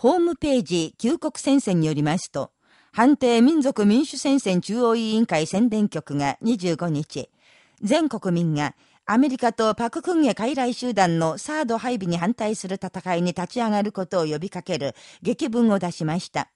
ホームページ旧国戦線によりますと、判定民族民主戦線中央委員会宣伝局が25日、全国民がアメリカとパククンゲ傀儡集団のサード配備に反対する戦いに立ち上がることを呼びかける激文を出しました。